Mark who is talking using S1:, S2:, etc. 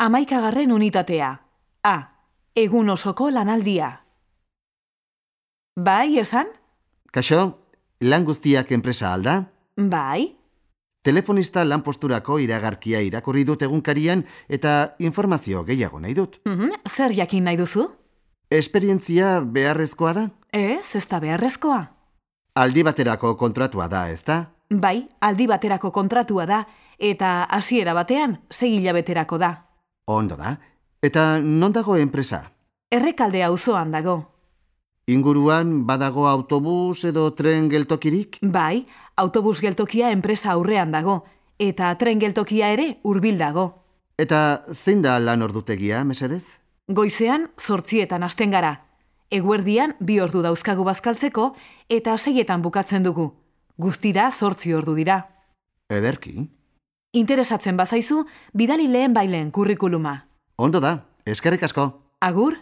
S1: Amaikagarren unitatea. A. Egun osoko lanaldia. Bai, esan?
S2: Kaixo, lan guztiak enpresa alda?
S1: Bai.
S2: Telefonista lan posturako iragarkia irakurri dut egunkarian eta informazio gehiago nahi dut.
S1: Mhm, Zer jakin nahi duzu?
S2: Esperientzia beharrezkoa da?
S1: Ez, ez da beharrezkoa.
S2: Aldi baterako kontratua da, ezta?
S1: Bai, aldi baterako kontratua da, eta hasiera batean, sei hilabeterako da.
S2: Ondo da. Eta non dago enpresa?
S1: Errekalde auzoan dago.
S2: Inguruan badago autobus edo tren geltokirik?
S1: Bai, autobus geltokia enpresa aurrean dago, eta tren geltokia ere hurbil dago.
S2: Eta zein da lan ordutegia, mesedez?
S1: Goizean, zortzietan hasten gara. Eguerdian, bi ordu dauzkagu bazkaltzeko, eta seietan bukatzen dugu. Guztira, zortzi ordu dira.
S2: Ederki.
S1: Interesatzen bazaizu, bidali lehen bailen kurrikuluma.
S2: Ondo da, eskerrik asko.
S1: Agur?